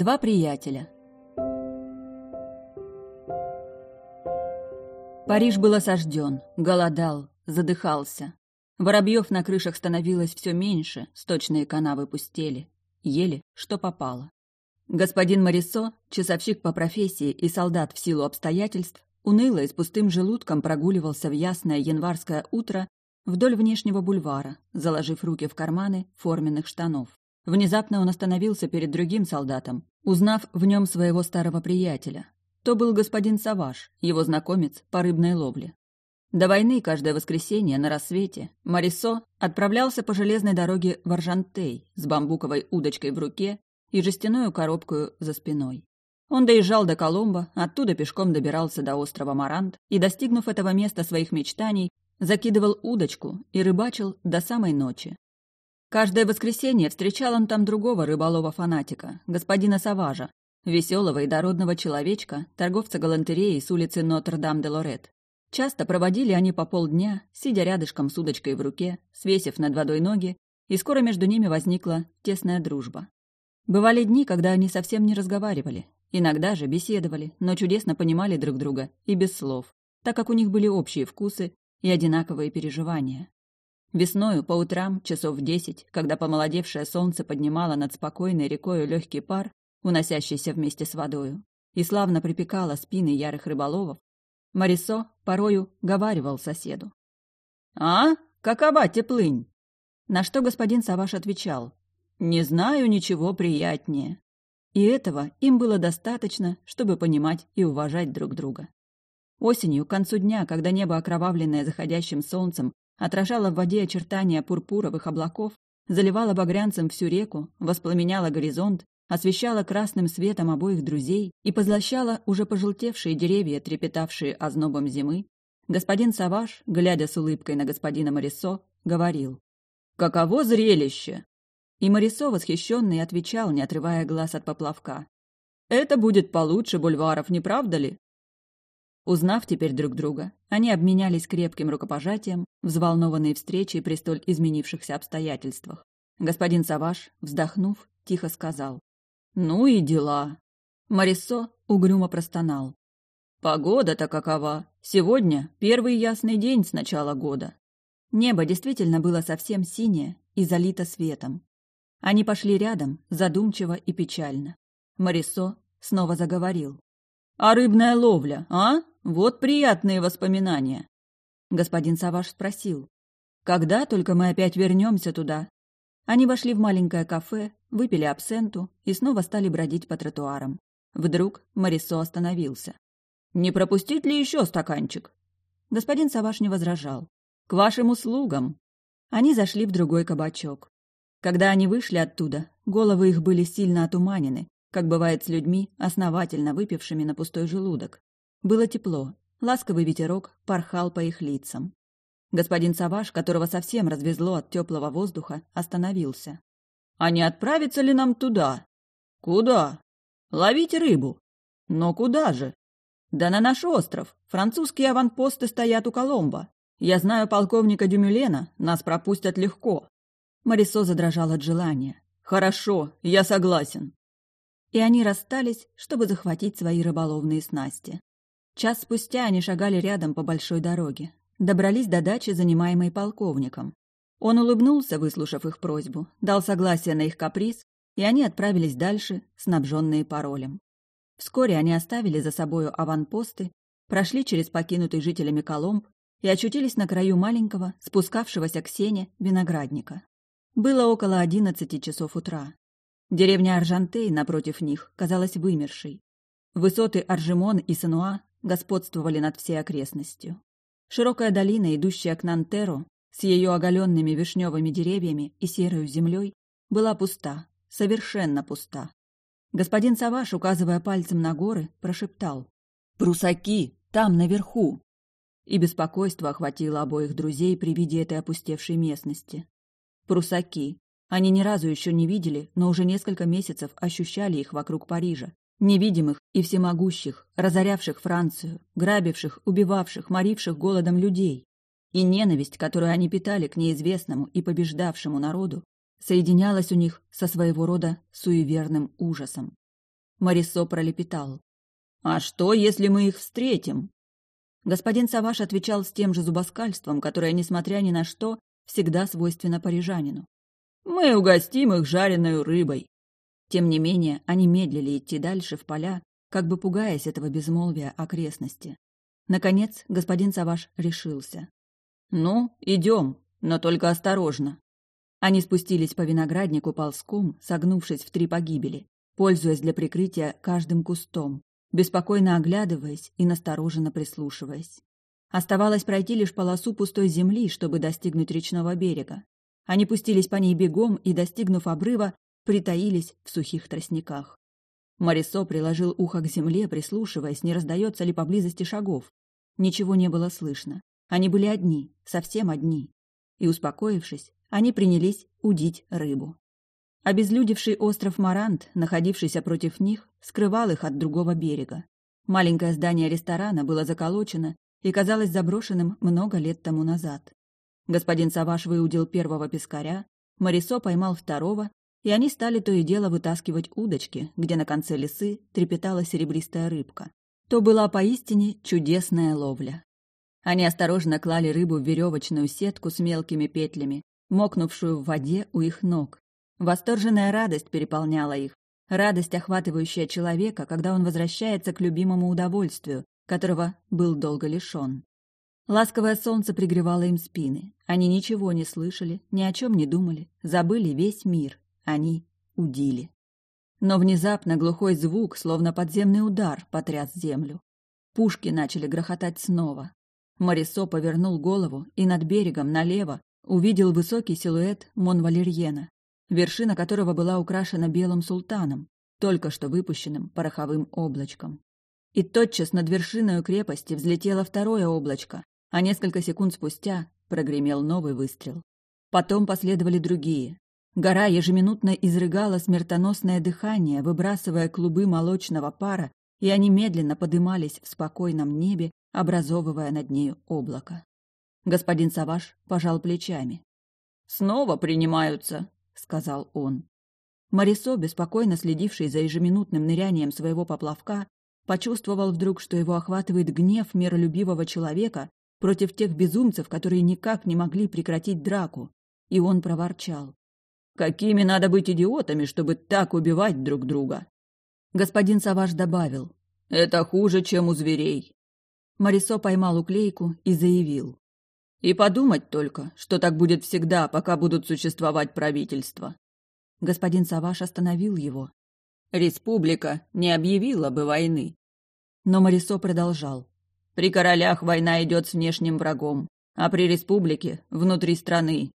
Два приятеля. Париж был осажден, голодал, задыхался. Воробьев на крышах становилось все меньше, сточные канавы пустели. Ели, что попало. Господин Марисо, часовщик по профессии и солдат в силу обстоятельств, уныло и с пустым желудком прогуливался в ясное январское утро вдоль внешнего бульвара, заложив руки в карманы форменных штанов. Внезапно он остановился перед другим солдатом, узнав в нем своего старого приятеля. То был господин Саваш, его знакомец по рыбной ловле. До войны каждое воскресенье на рассвете Марисо отправлялся по железной дороге в Аржантей с бамбуковой удочкой в руке и жестяную коробку за спиной. Он доезжал до Коломбо, оттуда пешком добирался до острова Марант и, достигнув этого места своих мечтаний, закидывал удочку и рыбачил до самой ночи. Каждое воскресенье встречал он там другого рыболова-фанатика, господина Саважа, веселого и дородного человечка, торговца галантереей с улицы Нотр-Дам-де-Лорет. Часто проводили они по полдня, сидя рядышком с удочкой в руке, свесив над водой ноги, и скоро между ними возникла тесная дружба. Бывали дни, когда они совсем не разговаривали, иногда же беседовали, но чудесно понимали друг друга и без слов, так как у них были общие вкусы и одинаковые переживания. Весною по утрам, часов в десять, когда помолодевшее солнце поднимало над спокойной рекою легкий пар, уносящийся вместе с водою, и славно припекало спины ярых рыболовов, Марисо порою говаривал соседу. «А? Какова теплынь?» На что господин Саваш отвечал. «Не знаю ничего приятнее». И этого им было достаточно, чтобы понимать и уважать друг друга. Осенью, к концу дня, когда небо, окровавленное заходящим солнцем, отражало в воде очертания пурпуровых облаков, заливало багрянцем всю реку, воспламеняло горизонт, освещала красным светом обоих друзей и позлощала уже пожелтевшие деревья, трепетавшие ознобом зимы, господин Саваш, глядя с улыбкой на господина Морисо, говорил «Каково зрелище!» И Морисо, восхищенный, отвечал, не отрывая глаз от поплавка. «Это будет получше бульваров, не правда ли?» Узнав теперь друг друга, они обменялись крепким рукопожатием, взволнованные встречей при столь изменившихся обстоятельствах. Господин Саваш, вздохнув, тихо сказал. Ну и дела. Марисо угрюмо простонал. Погода-то какова. Сегодня первый ясный день с начала года. Небо действительно было совсем синее и залито светом. Они пошли рядом, задумчиво и печально. Марисо снова заговорил. «А рыбная ловля, а? Вот приятные воспоминания!» Господин Саваш спросил. «Когда только мы опять вернемся туда?» Они вошли в маленькое кафе, выпили абсенту и снова стали бродить по тротуарам. Вдруг Марисо остановился. «Не пропустить ли еще стаканчик?» Господин Саваш не возражал. «К вашим услугам!» Они зашли в другой кабачок. Когда они вышли оттуда, головы их были сильно отуманены, как бывает с людьми, основательно выпившими на пустой желудок. Было тепло, ласковый ветерок порхал по их лицам. Господин Саваш, которого совсем развезло от теплого воздуха, остановился. «А не отправиться ли нам туда?» «Куда?» «Ловить рыбу». «Но куда же?» «Да на наш остров. Французские аванпосты стоят у Коломбо. Я знаю полковника Дюмюлена, нас пропустят легко». Марисо задрожал от желания. «Хорошо, я согласен». И они расстались, чтобы захватить свои рыболовные снасти. Час спустя они шагали рядом по большой дороге добрались до дачи, занимаемой полковником. Он улыбнулся, выслушав их просьбу, дал согласие на их каприз, и они отправились дальше, снабженные паролем. Вскоре они оставили за собою аванпосты, прошли через покинутый жителями Коломб и очутились на краю маленького, спускавшегося к сене, виноградника. Было около одиннадцати часов утра. Деревня Аржантей напротив них казалась вымершей. Высоты Аржимон и Сануа господствовали над всей окрестностью. Широкая долина, идущая к Нантеру, с ее оголенными вишневыми деревьями и серой землей, была пуста, совершенно пуста. Господин Саваш, указывая пальцем на горы, прошептал «Прусаки! Там, наверху!» И беспокойство охватило обоих друзей при виде этой опустевшей местности. Прусаки. Они ни разу еще не видели, но уже несколько месяцев ощущали их вокруг Парижа, невидимых и всемогущих, разорявших Францию, грабивших, убивавших, моривших голодом людей. И ненависть, которую они питали к неизвестному и побеждавшему народу, соединялась у них со своего рода суеверным ужасом. Марисо пролепетал. «А что, если мы их встретим?» Господин Саваш отвечал с тем же зубоскальством, которое, несмотря ни на что, всегда свойственно парижанину. «Мы угостим их жареной рыбой». Тем не менее, они медлили идти дальше в поля, как бы пугаясь этого безмолвия окрестности. Наконец, господин Саваш решился. «Ну, идем, но только осторожно». Они спустились по винограднику ползком, согнувшись в три погибели, пользуясь для прикрытия каждым кустом, беспокойно оглядываясь и настороженно прислушиваясь. Оставалось пройти лишь полосу пустой земли, чтобы достигнуть речного берега. Они пустились по ней бегом и, достигнув обрыва, притаились в сухих тростниках. Марисо приложил ухо к земле, прислушиваясь, не раздается ли поблизости шагов. Ничего не было слышно. Они были одни, совсем одни. И, успокоившись, они принялись удить рыбу. Обезлюдевший остров Марант, находившийся против них, скрывал их от другого берега. Маленькое здание ресторана было заколочено и казалось заброшенным много лет тому назад. Господин Саваш выудил первого пескаря, Марисо поймал второго, и они стали то и дело вытаскивать удочки, где на конце лесы трепетала серебристая рыбка. То была поистине чудесная ловля. Они осторожно клали рыбу в веревочную сетку с мелкими петлями, мокнувшую в воде у их ног, Восторженная радость переполняла их. Радость, охватывающая человека, когда он возвращается к любимому удовольствию, которого был долго лишен. Ласковое солнце пригревало им спины. Они ничего не слышали, ни о чем не думали, забыли весь мир. Они удили. Но внезапно глухой звук, словно подземный удар, потряс землю. Пушки начали грохотать снова. Марисо повернул голову и над берегом налево увидел высокий силуэт Монвалерьена вершина которого была украшена белым султаном, только что выпущенным пороховым облачком. И тотчас над вершиной крепости взлетело второе облачко, а несколько секунд спустя прогремел новый выстрел. Потом последовали другие. Гора ежеминутно изрыгала смертоносное дыхание, выбрасывая клубы молочного пара, и они медленно подымались в спокойном небе, образовывая над нею облако. Господин Саваш пожал плечами. «Снова принимаются», сказал он. Марисо, беспокойно следивший за ежеминутным нырянием своего поплавка, почувствовал вдруг, что его охватывает гнев миролюбивого человека против тех безумцев, которые никак не могли прекратить драку, и он проворчал. «Какими надо быть идиотами, чтобы так убивать друг друга?» Господин Саваш добавил. «Это хуже, чем у зверей». Марисо поймал уклейку и заявил. И подумать только, что так будет всегда, пока будут существовать правительства. Господин Саваш остановил его. Республика не объявила бы войны. Но Марисо продолжал. При королях война идет с внешним врагом, а при республике – внутри страны.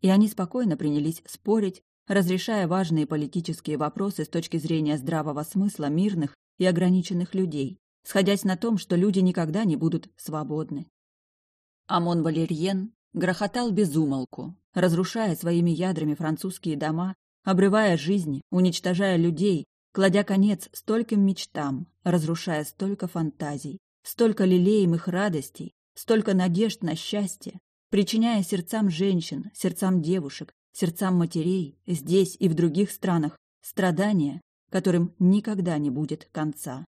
И они спокойно принялись спорить, разрешая важные политические вопросы с точки зрения здравого смысла мирных и ограниченных людей, сходясь на том, что люди никогда не будут свободны. Амон Валерьен грохотал без умолку, разрушая своими ядрами французские дома, обрывая жизни, уничтожая людей, кладя конец стольким мечтам, разрушая столько фантазий, столько лелеемых радостей, столько надежд на счастье, причиняя сердцам женщин, сердцам девушек, сердцам матерей, здесь и в других странах, страдания, которым никогда не будет конца.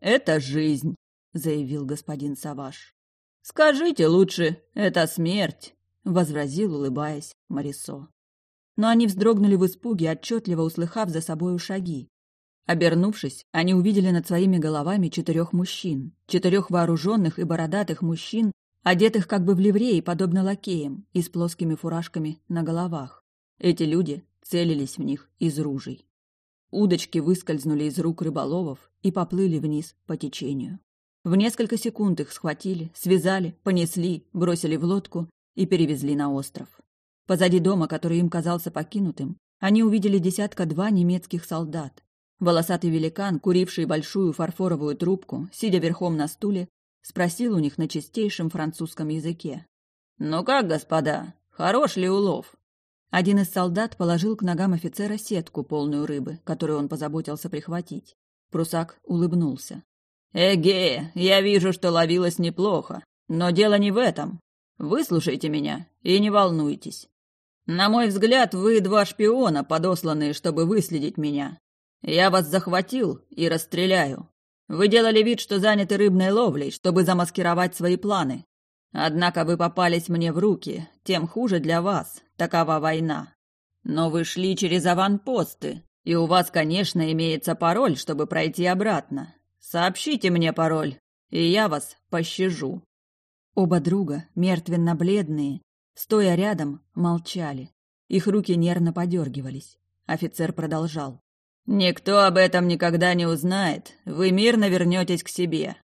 «Это жизнь», — заявил господин Саваш. «Скажите лучше, это смерть», — возразил, улыбаясь, Марисо. Но они вздрогнули в испуге, отчетливо услыхав за собою шаги. Обернувшись, они увидели над своими головами четырех мужчин, четырех вооруженных и бородатых мужчин, одетых как бы в ливреи, подобно лакеям, и с плоскими фуражками на головах. Эти люди целились в них из ружей. Удочки выскользнули из рук рыболовов и поплыли вниз по течению. В несколько секунд их схватили, связали, понесли, бросили в лодку и перевезли на остров. Позади дома, который им казался покинутым, они увидели десятка-два немецких солдат. Волосатый великан, куривший большую фарфоровую трубку, сидя верхом на стуле, спросил у них на чистейшем французском языке. «Ну как, господа, хорош ли улов?» Один из солдат положил к ногам офицера сетку, полную рыбы, которую он позаботился прихватить. Прусак улыбнулся. «Эге, я вижу, что ловилось неплохо. Но дело не в этом. Выслушайте меня и не волнуйтесь. На мой взгляд, вы два шпиона, подосланные, чтобы выследить меня. Я вас захватил и расстреляю. Вы делали вид, что заняты рыбной ловлей, чтобы замаскировать свои планы. Однако вы попались мне в руки, тем хуже для вас, такова война. Но вы шли через аванпосты, и у вас, конечно, имеется пароль, чтобы пройти обратно. Сообщите мне пароль, и я вас пощажу». Оба друга, мертвенно-бледные, стоя рядом, молчали. Их руки нервно подергивались. Офицер продолжал. «Никто об этом никогда не узнает. Вы мирно вернетесь к себе.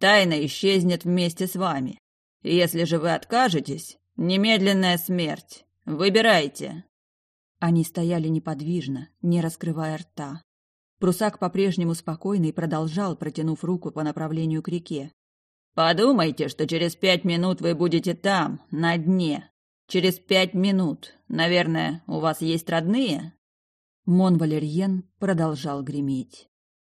Тайна исчезнет вместе с вами. Если же вы откажетесь, немедленная смерть. Выбирайте». Они стояли неподвижно, не раскрывая рта. Прусак по-прежнему спокойный продолжал, протянув руку по направлению к реке. «Подумайте, что через пять минут вы будете там, на дне. Через пять минут. Наверное, у вас есть родные?» Мон Валерьен продолжал греметь.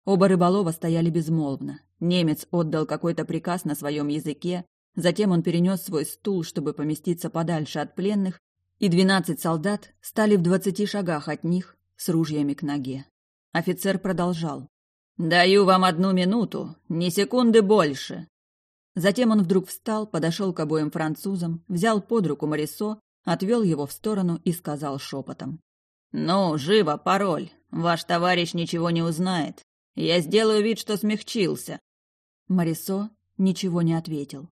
Оба рыболова стояли безмолвно. Немец отдал какой-то приказ на своем языке, затем он перенес свой стул, чтобы поместиться подальше от пленных, и двенадцать солдат стали в двадцати шагах от них с ружьями к ноге. Офицер продолжал. «Даю вам одну минуту, ни секунды больше». Затем он вдруг встал, подошел к обоим французам, взял под руку Марисо, отвел его в сторону и сказал шепотом. «Ну, живо, пароль. Ваш товарищ ничего не узнает. Я сделаю вид, что смягчился». Марисо ничего не ответил.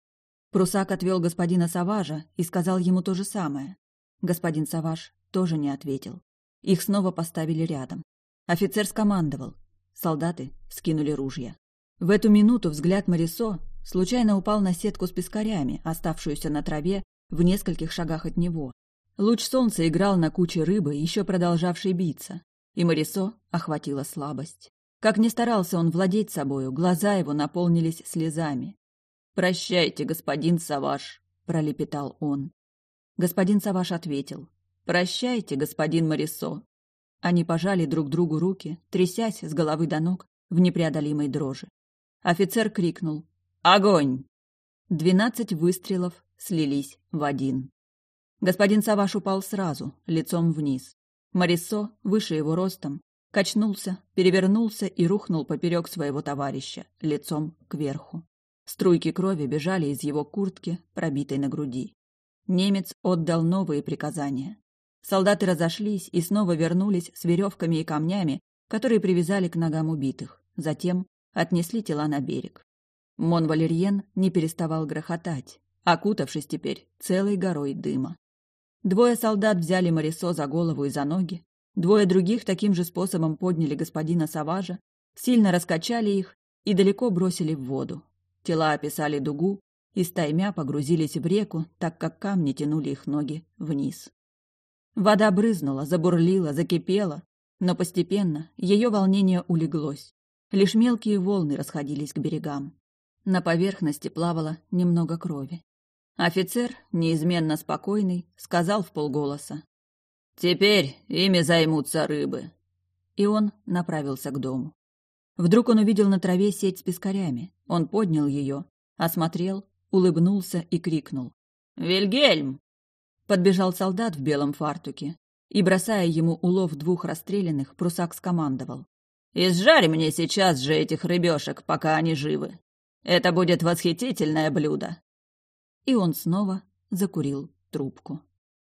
Прусак отвел господина Саважа и сказал ему то же самое. Господин Саваш тоже не ответил. Их снова поставили рядом. Офицер скомандовал. Солдаты скинули ружья. В эту минуту взгляд Марисо случайно упал на сетку с пескарями, оставшуюся на траве в нескольких шагах от него. Луч солнца играл на куче рыбы, еще продолжавшей биться, и Марисо охватила слабость. Как ни старался он владеть собою, глаза его наполнились слезами. «Прощайте, господин Саваш», — пролепетал он. Господин Саваш ответил. «Прощайте, господин Марисо». Они пожали друг другу руки, трясясь с головы до ног в непреодолимой дрожи. Офицер крикнул «Огонь!». Двенадцать выстрелов слились в один. Господин Саваш упал сразу, лицом вниз. Марисо, выше его ростом, качнулся, перевернулся и рухнул поперек своего товарища, лицом кверху. Струйки крови бежали из его куртки, пробитой на груди. Немец отдал новые приказания. Солдаты разошлись и снова вернулись с веревками и камнями, которые привязали к ногам убитых. Затем отнесли тела на берег. Мон Валерьен не переставал грохотать, окутавшись теперь целой горой дыма. Двое солдат взяли Марисо за голову и за ноги, двое других таким же способом подняли господина Саважа, сильно раскачали их и далеко бросили в воду. Тела описали дугу, и стаймя погрузились в реку, так как камни тянули их ноги вниз. Вода брызнула, забурлила, закипела, но постепенно ее волнение улеглось. Лишь мелкие волны расходились к берегам. На поверхности плавало немного крови. Офицер, неизменно спокойный, сказал в полголоса. «Теперь ими займутся рыбы». И он направился к дому. Вдруг он увидел на траве сеть с пескарями. Он поднял ее, осмотрел улыбнулся и крикнул. «Вильгельм!» Подбежал солдат в белом фартуке и, бросая ему улов двух расстрелянных, прусак скомандовал. «Изжарь мне сейчас же этих рыбешек, пока они живы. Это будет восхитительное блюдо!» И он снова закурил трубку.